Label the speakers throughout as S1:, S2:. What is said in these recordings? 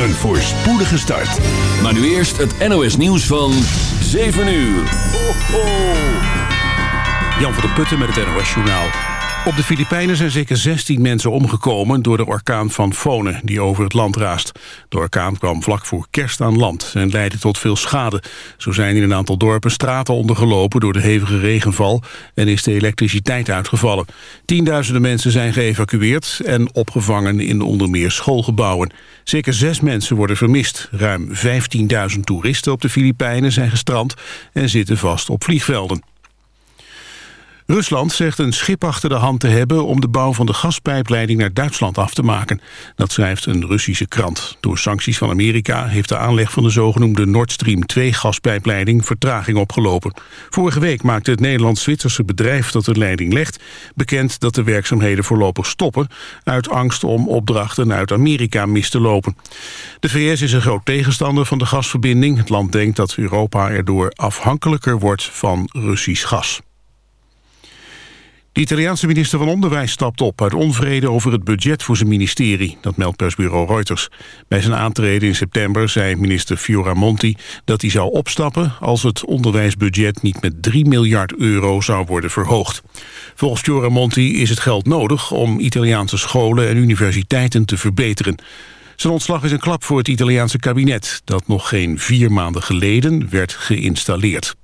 S1: Een voorspoedige start.
S2: Maar nu eerst het NOS nieuws van 7 uur. Ho, ho.
S3: Jan van der Putten met het NOS Journaal. Op de Filipijnen zijn zeker 16 mensen omgekomen door de orkaan van Fone die over het land raast. De orkaan kwam vlak voor kerst aan land en leidde tot veel schade. Zo zijn in een aantal dorpen straten ondergelopen door de hevige regenval en is de elektriciteit uitgevallen. Tienduizenden mensen zijn geëvacueerd en opgevangen in onder meer schoolgebouwen. Zeker zes mensen worden vermist. Ruim 15.000 toeristen op de Filipijnen zijn gestrand en zitten vast op vliegvelden. Rusland zegt een schip achter de hand te hebben om de bouw van de gaspijpleiding naar Duitsland af te maken. Dat schrijft een Russische krant. Door sancties van Amerika heeft de aanleg van de zogenoemde Nord Stream 2 gaspijpleiding vertraging opgelopen. Vorige week maakte het Nederlands-Zwitserse bedrijf dat de leiding legt bekend dat de werkzaamheden voorlopig stoppen uit angst om opdrachten uit Amerika mis te lopen. De VS is een groot tegenstander van de gasverbinding. Het land denkt dat Europa erdoor afhankelijker wordt van Russisch gas. De Italiaanse minister van Onderwijs stapt op uit onvrede over het budget voor zijn ministerie. Dat meldt persbureau Reuters. Bij zijn aantreden in september zei minister Fioramonti dat hij zou opstappen als het onderwijsbudget niet met 3 miljard euro zou worden verhoogd. Volgens Fioramonti is het geld nodig om Italiaanse scholen en universiteiten te verbeteren. Zijn ontslag is een klap voor het Italiaanse kabinet... dat nog geen vier maanden geleden werd geïnstalleerd.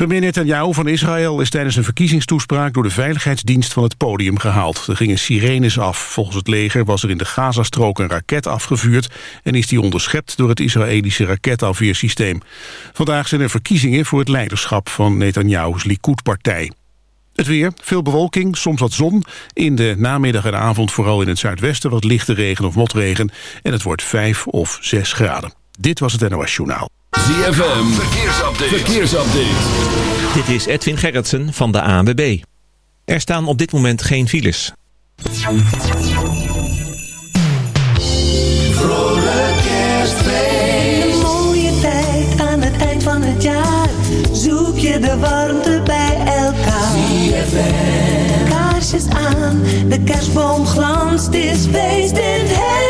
S3: Premier Netanyahu van Israël is tijdens een verkiezingstoespraak door de veiligheidsdienst van het podium gehaald. Er gingen sirenes af. Volgens het leger was er in de Gazastrook een raket afgevuurd en is die onderschept door het Israëlische raketafweersysteem. Vandaag zijn er verkiezingen voor het leiderschap van Netanyahu's Likud-partij. Het weer, veel bewolking, soms wat zon. In de namiddag en avond vooral in het zuidwesten wat lichte regen of motregen. En het wordt 5 of 6 graden. Dit was het NOS Journaal.
S2: ZFM, verkeersupdate. verkeersupdate.
S4: Dit is Edwin Gerritsen van de ANWB. Er staan op dit moment geen files.
S5: Vrolijk kerstfeest.
S6: Een mooie tijd aan het eind van het jaar. Zoek je de warmte bij elkaar.
S5: ZFM.
S6: Kaarsjes aan, de kerstboom glanst. Het is feest in het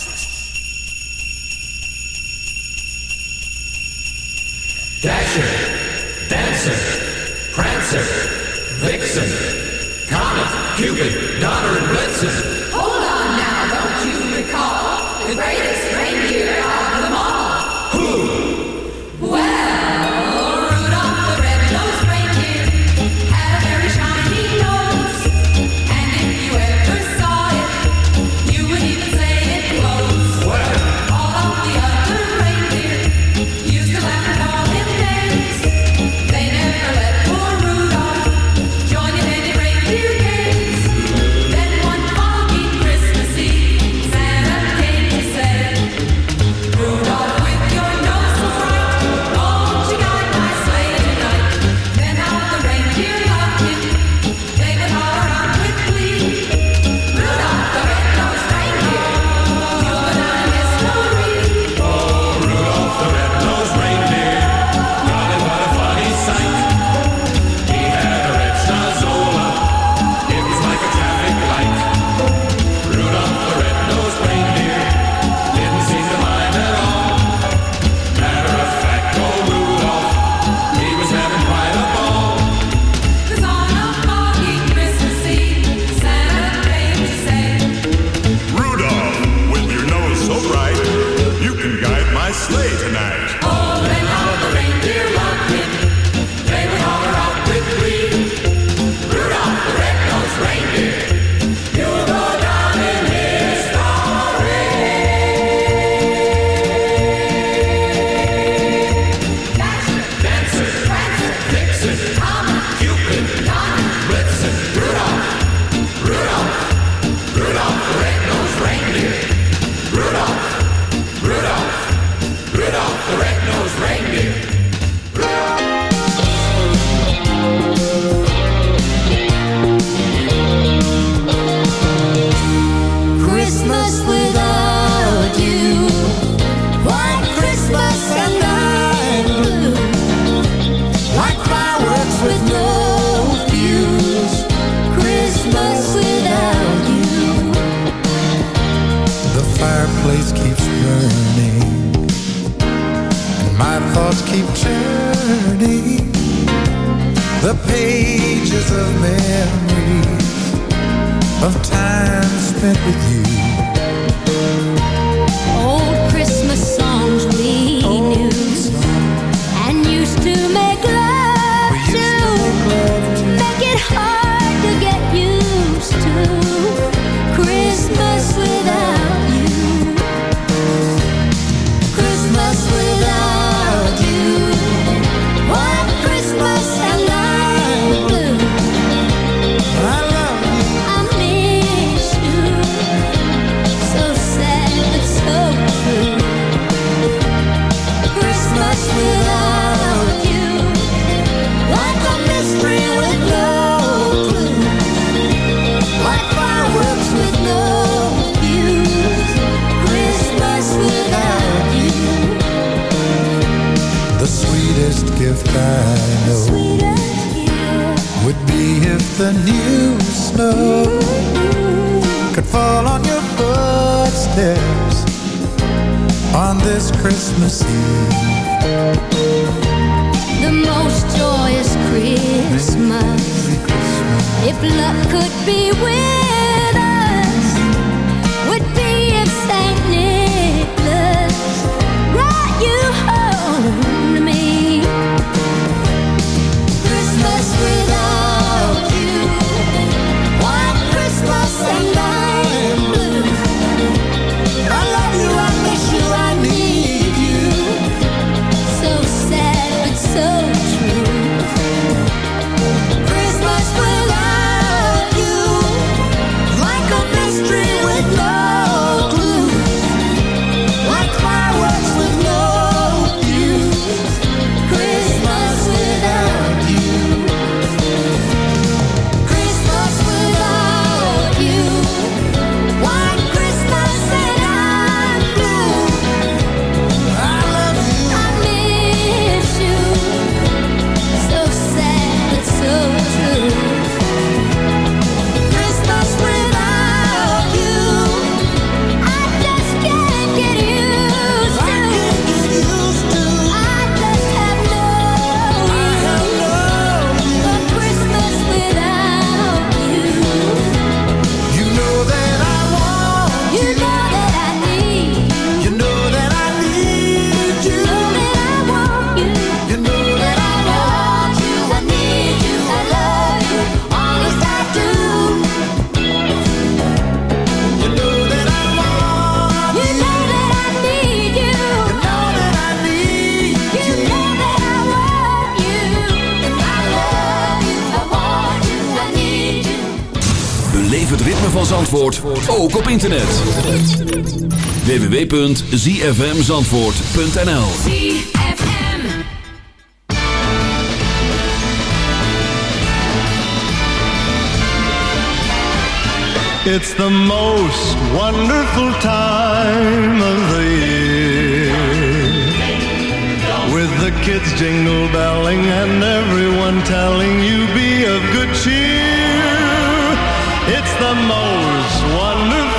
S2: Zandvoort, ook op internet. www.zfmzandvoort.nl
S7: It's the most wonderful time of the year. With the kids jingle belling and everyone telling you be of good cheer. It's the most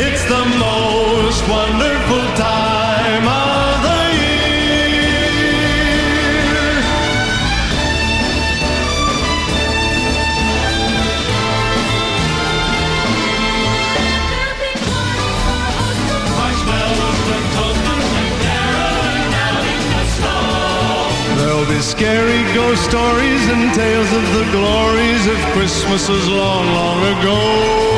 S7: It's the most wonderful time of the year. Marshmallows and and caroling out in the snow. There'll be scary ghost stories and tales of the glories of Christmases long, long ago.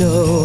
S6: through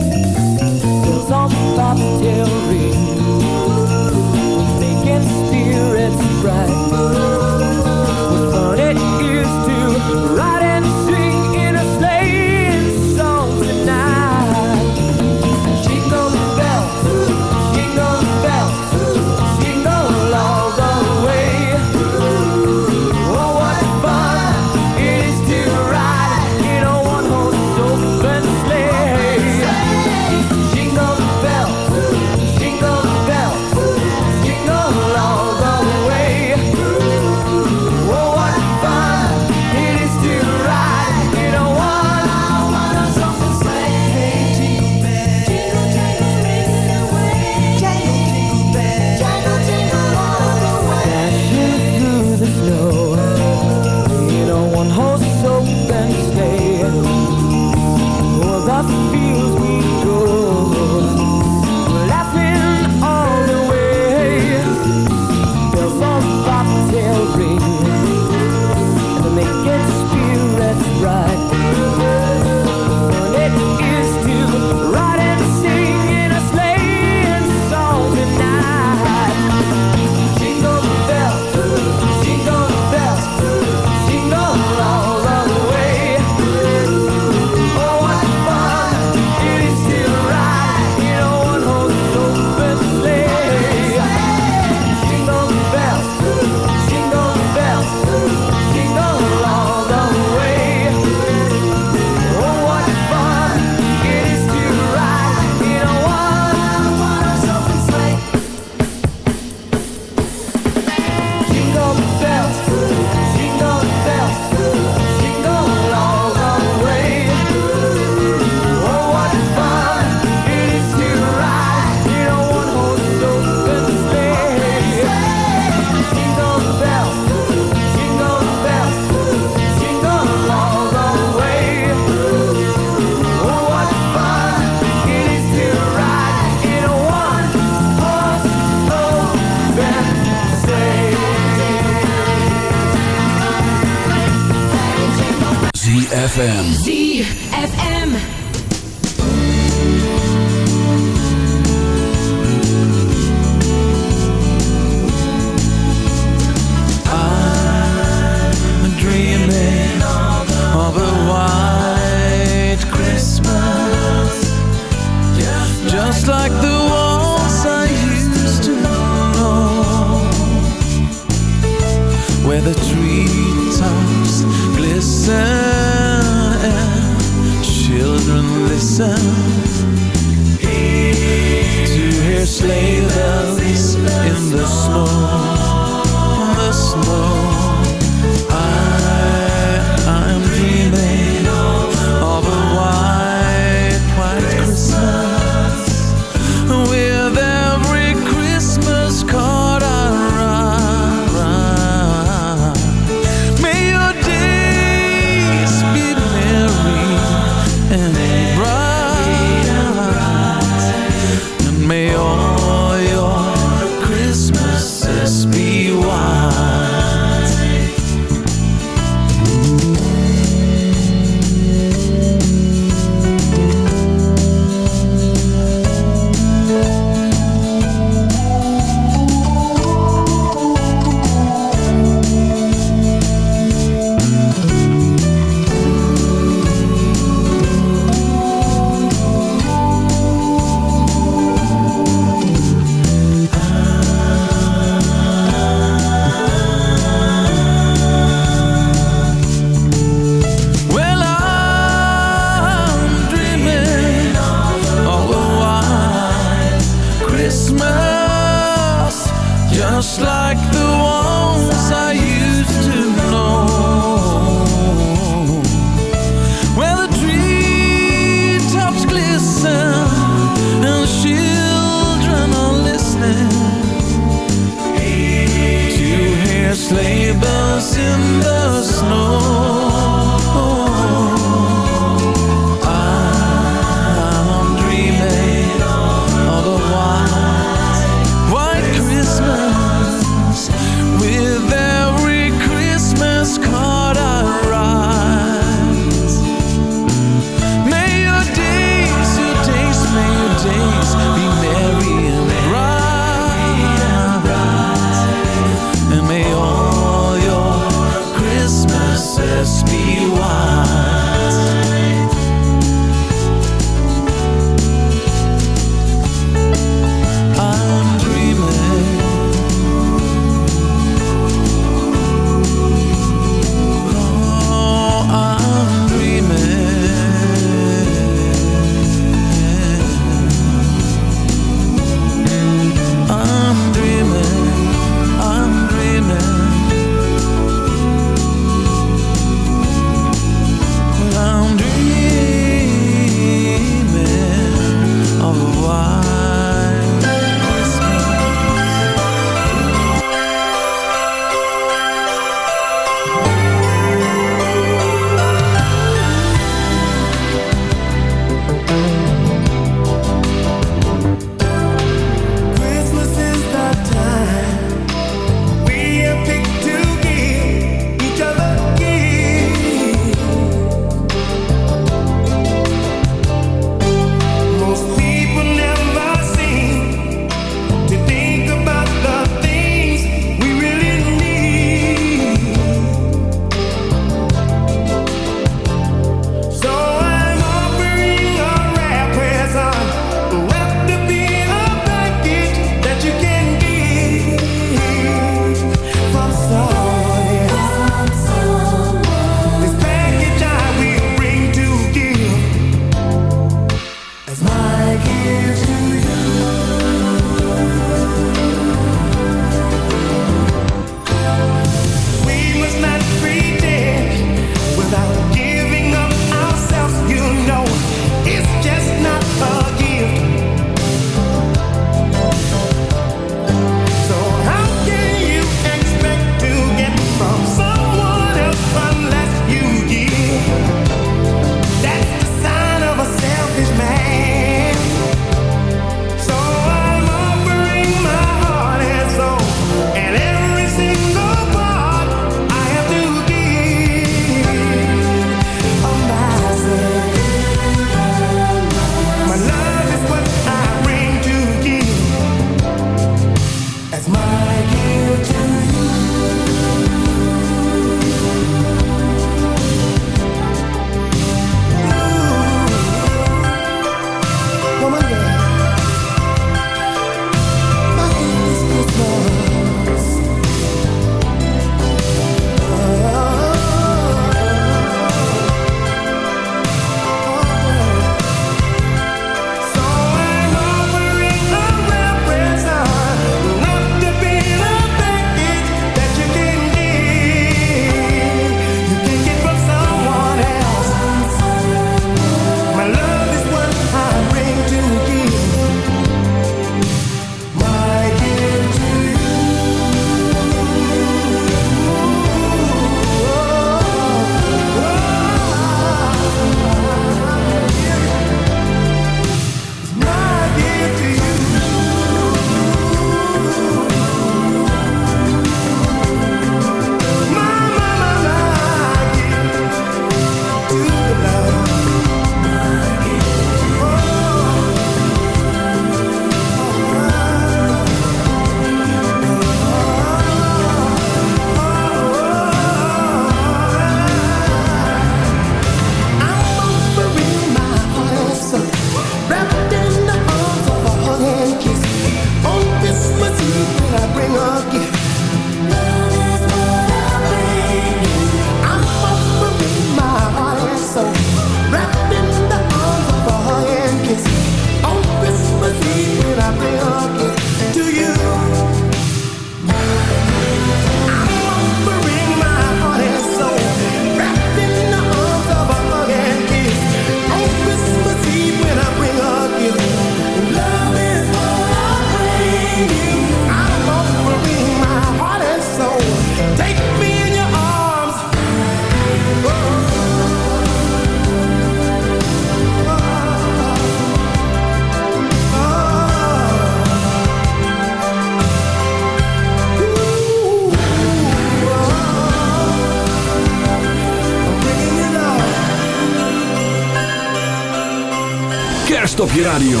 S2: op je radio.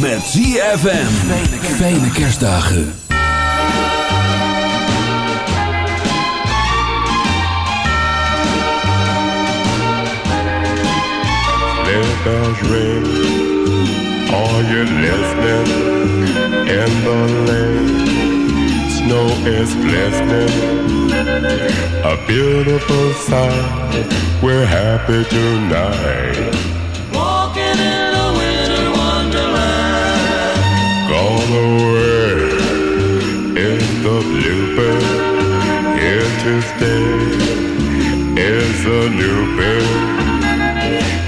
S2: Met ZFM. Fijne kerstdagen.
S8: Sleigh bells ring. Are you listening? In the lane, snow is glistening. A beautiful sight. We're happy tonight. Stay is a new bird.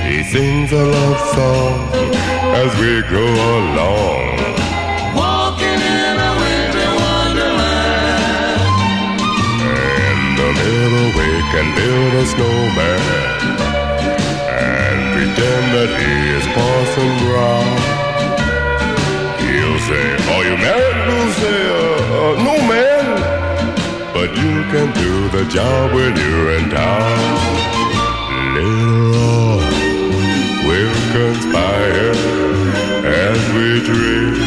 S8: He sings a love song as we go along.
S9: Walking in a winter wonderland.
S8: In the middle we can build a snowman and pretend that he is Parson Brown. He'll say, Are you married? We'll say, uh, uh, No, man. But you can do the job when you're in town. Later on, we'll conspire as we drink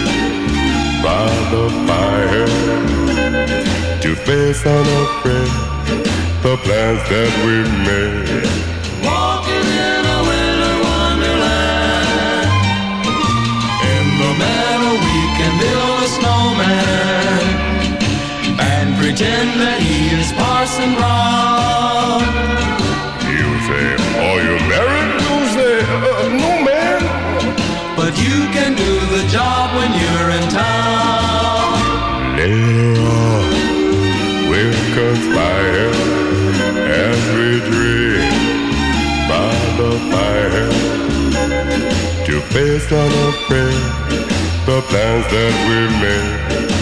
S8: by the fire to face unafraid the plans that we've made.
S9: Parson Brown.
S8: You say, Are you married? You say, uh, No, man.
S9: But you can do the job when you're in town.
S8: Later on, we'll conspire as we dream by the fire to face unafraid the plans that we've made.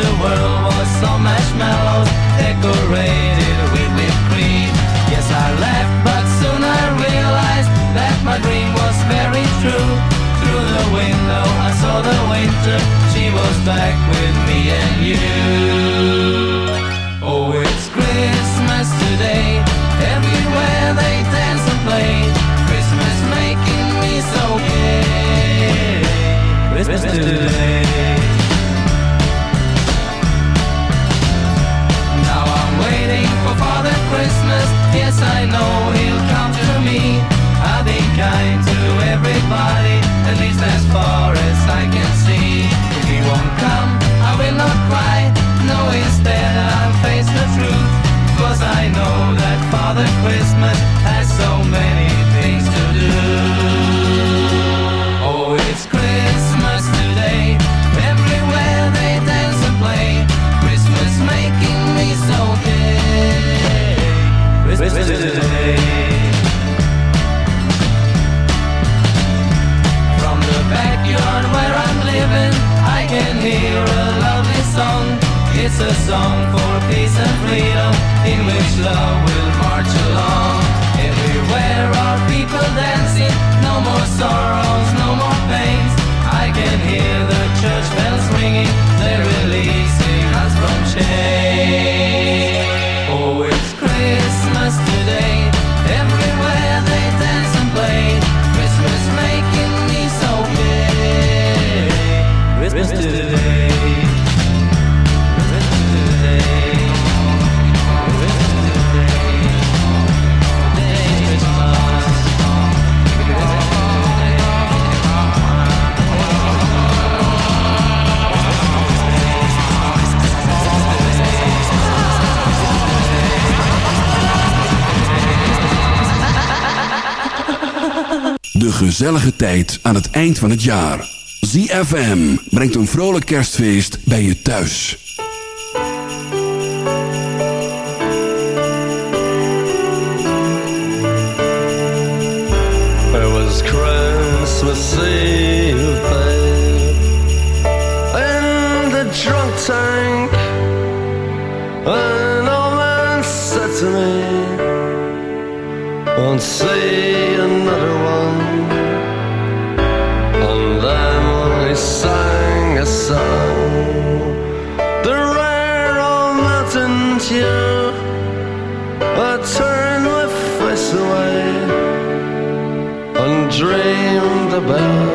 S9: The world was so marshmallows decorated with whipped cream. Yes, I laughed, but soon I realized that my dream was very true. Through the window, I saw the winter. She was back with me and you. Oh, it's Christmas today. Everywhere they dance and play. Christmas making me so gay. Christmas today. Father
S2: gezellige tijd aan het eind van het jaar. ZFM brengt een vrolijk kerstfeest bij je thuis.
S10: It was Christmas Eve, babe In the drunk tank An old man said to me Won't see about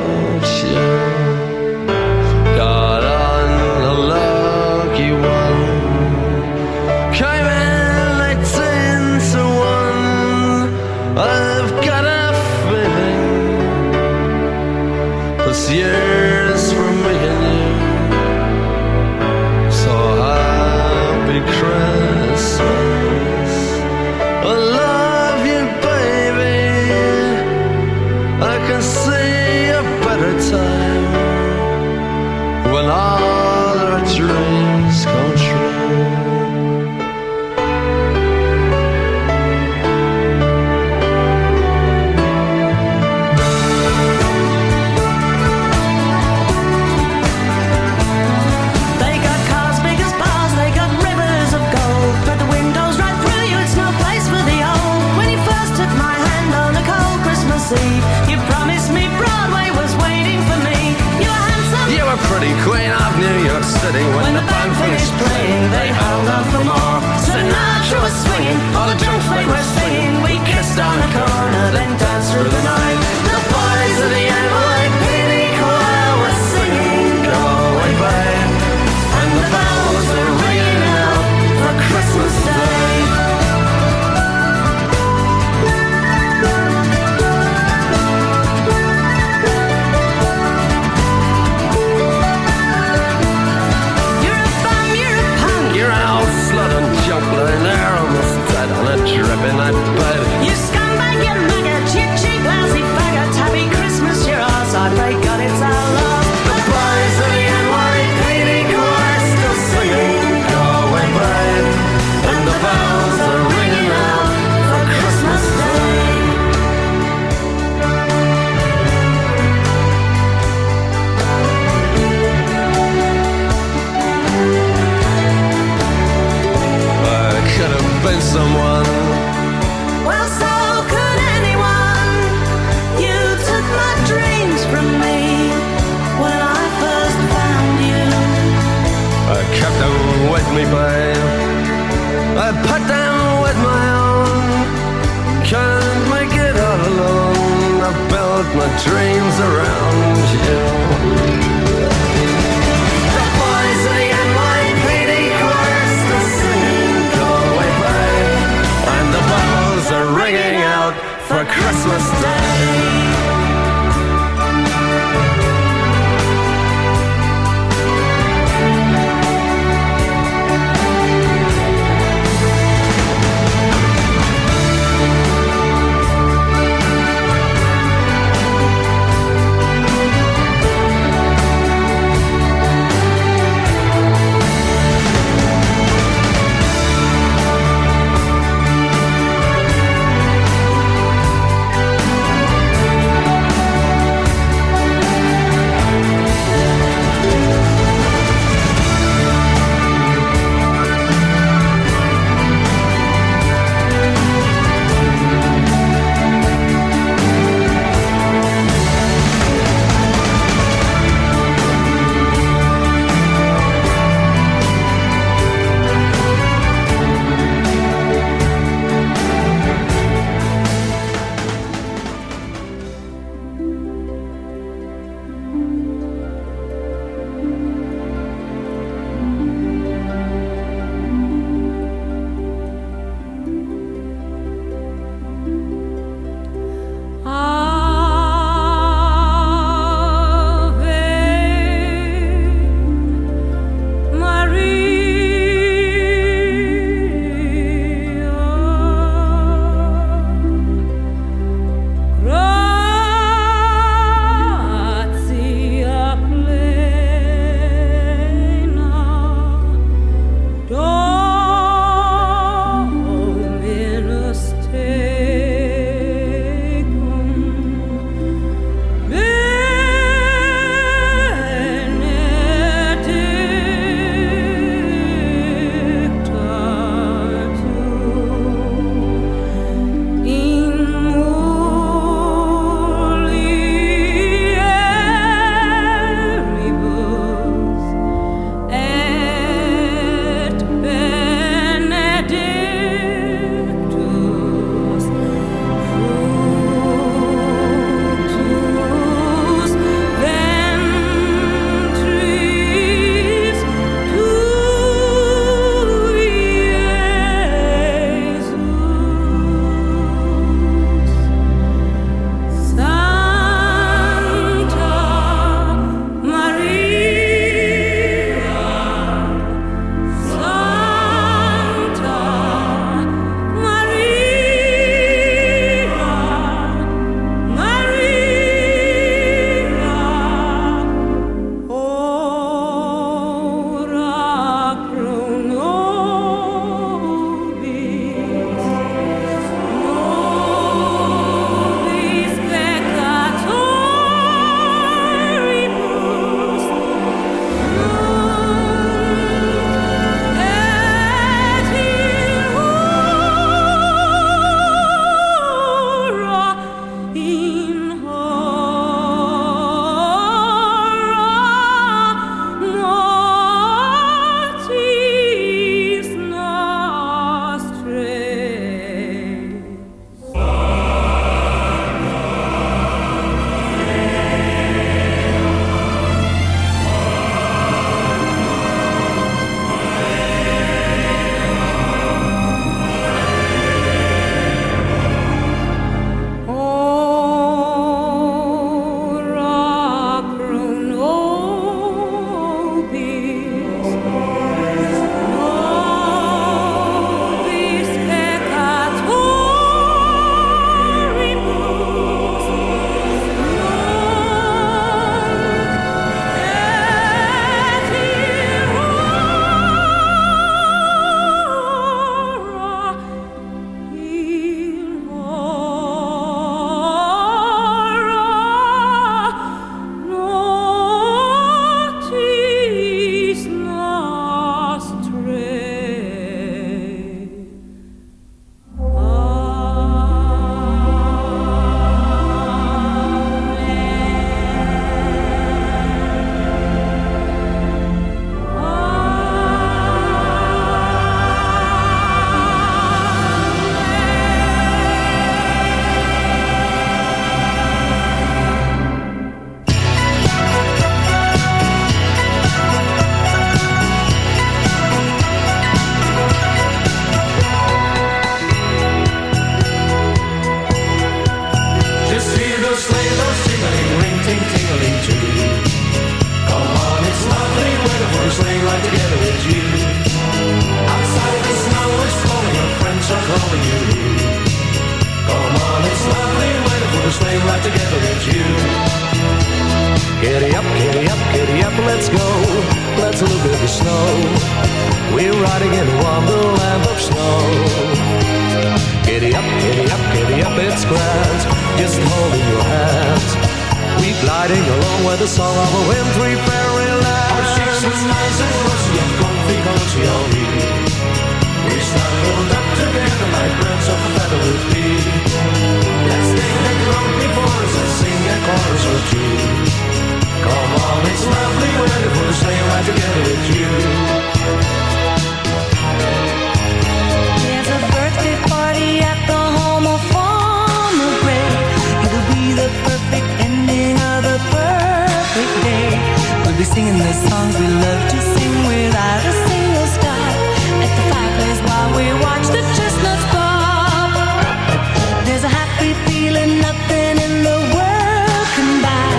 S6: nothing in the world can buy.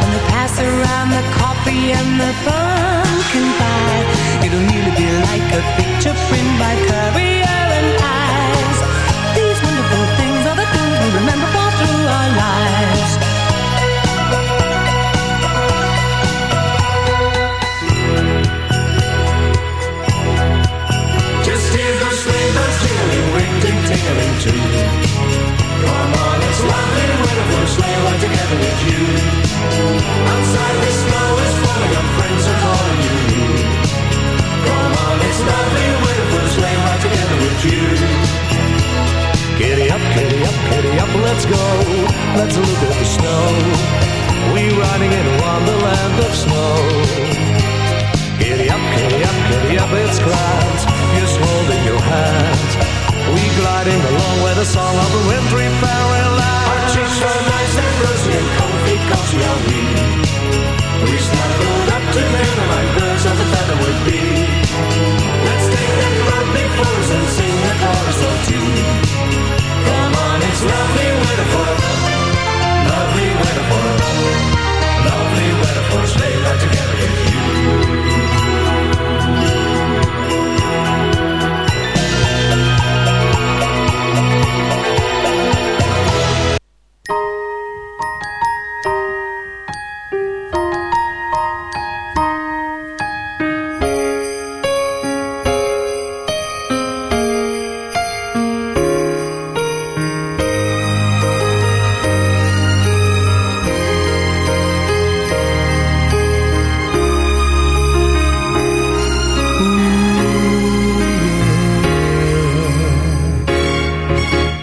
S6: When they pass around the coffee and the pumpkin pie. It'll nearly be like a picture print by Currier and Ives. These wonderful things are the things we remember all through our lives.
S11: Just hear those sleigh bells jingling, ring ting tingling too. Come on, it's lovely weather for a sleigh ride together with you. Outside the snow is falling, our friends are calling you. Come on, it's lovely weather for a sleigh ride together with you.
S12: Giddy up, giddy up, giddy up, let's go. Let's look at the snow. We riding in a wonderland of snow. Giddy up, giddy up, giddy up, it's grand. Just holding your hand. We gliding along with the song of the wintry fairyland.
S11: Our cheeks are nice and rosy and comfy, cozy are we. We snuggled up together like birds of a feather would be. Let's take that road before us and sing a chorus or two. Come on, it's lovely weather for lovely weather for lovely weather for sleigh ride together with you.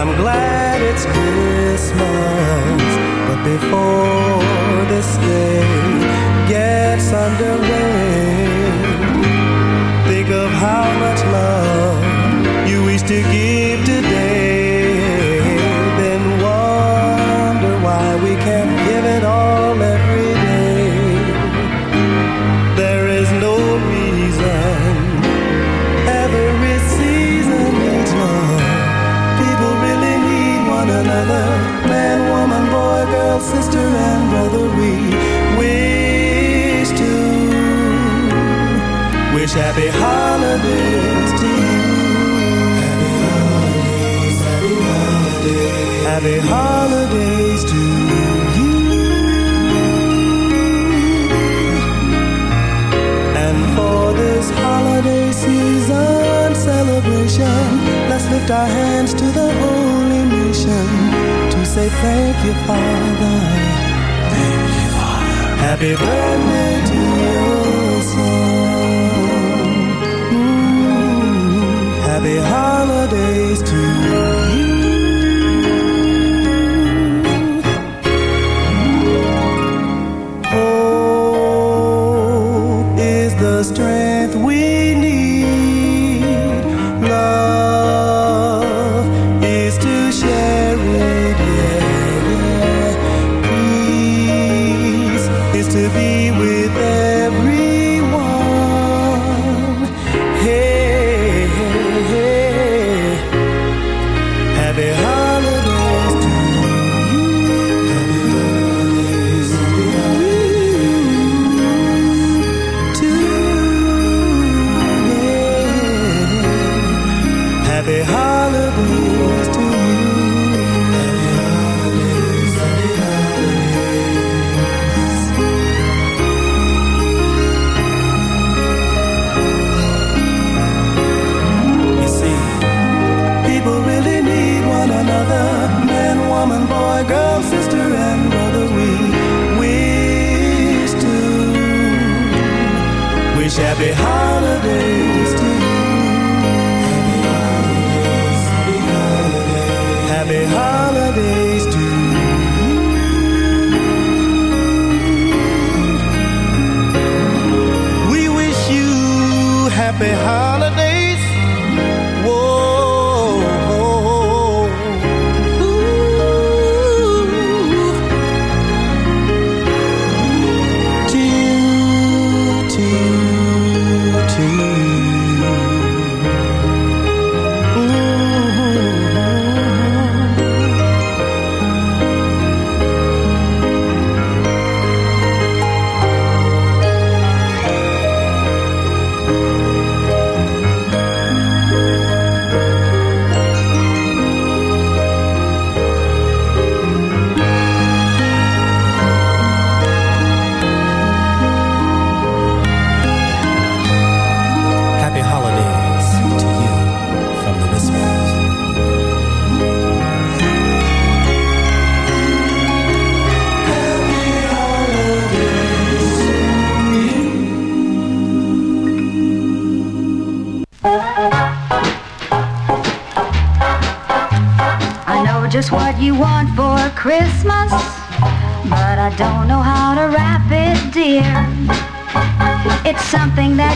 S13: I'm glad it's Christmas. But before this day gets underway, think of how much love you wish to give today. Happy holidays to you. Happy birthdays Happy holidays to you. And for this holiday season celebration, let's lift our hands to the holy nation to say thank you, Father. Thank you, Father. Happy birthday to your the strength we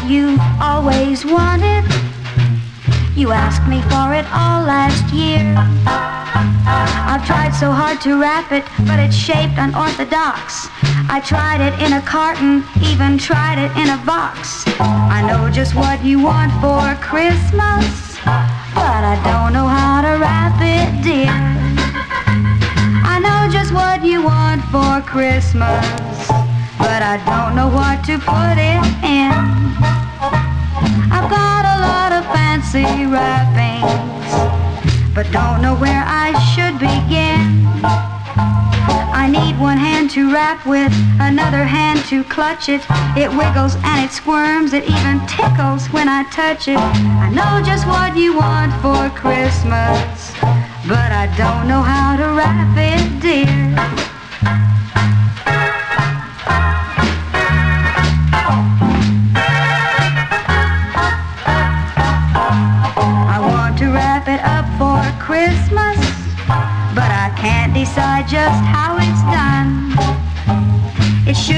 S13: you
S14: always wanted. You asked me for it all last year. I've tried so hard to wrap it, but it's shaped unorthodox. I tried it in a carton, even tried it in a box. I know just what you want for Christmas, but I don't know how to wrap it, dear. I know just what you want for Christmas, but I don't know what to put it in. Fancy wrappings, but don't know where I should begin. I need one hand to wrap with, another hand to clutch it. It wiggles and it squirms, it even tickles when I touch it. I know just what you want for Christmas, but I don't know how to wrap it, dear.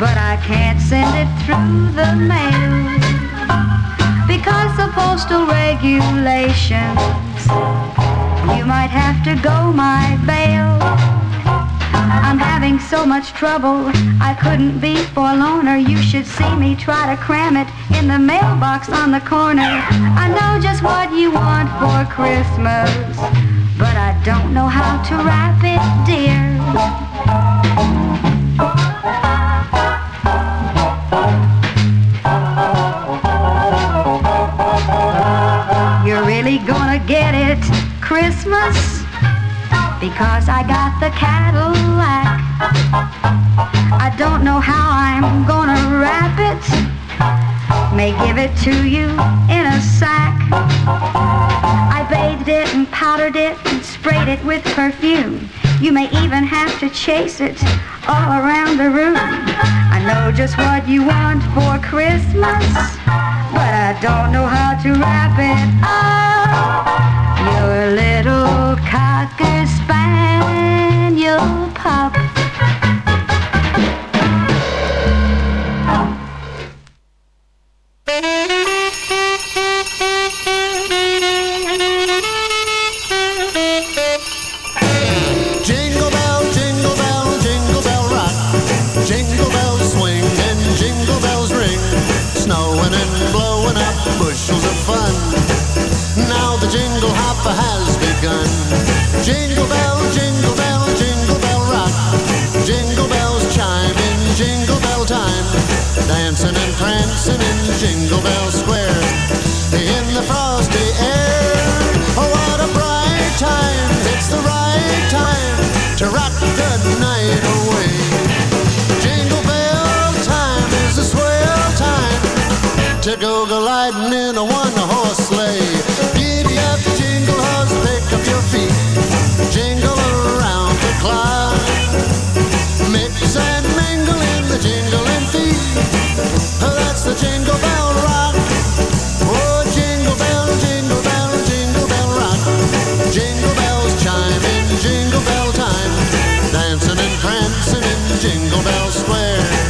S14: but I can't send it through the mail because of postal regulations. You might have to go my bail. I'm having so much trouble, I couldn't be forlorn or You should see me try to cram it in the mailbox on the corner. I know just what you want for Christmas, but I don't know how to wrap it, dear. Really gonna get it Christmas because I got the Cadillac. I don't know how I'm gonna wrap it. May give it to you in a sack. I bathed it and powdered it and sprayed it with perfume. You may even have to chase it all around the room. I know just what you want for Christmas, but I don't know how to wrap it up. Your little cocker spaniel pup.
S15: Jingle Jingle bell, jingle bell, jingle bell rock. Jingle bells chime in jingle bell time. Dancing and prancing in Jingle Bell Square. In the frosty air. Oh, what a bright time. It's the right time to rock the night away. Jingle bell time is a swell time to go gliding in a one-horse sleigh. Mix and mingle in the jingling feet. That's the jingle bell rock. Oh, jingle bell, jingle bell, jingle bell rock. Jingle bells chime in jingle bell time. Dancing and prancing in Jingle Bell Square.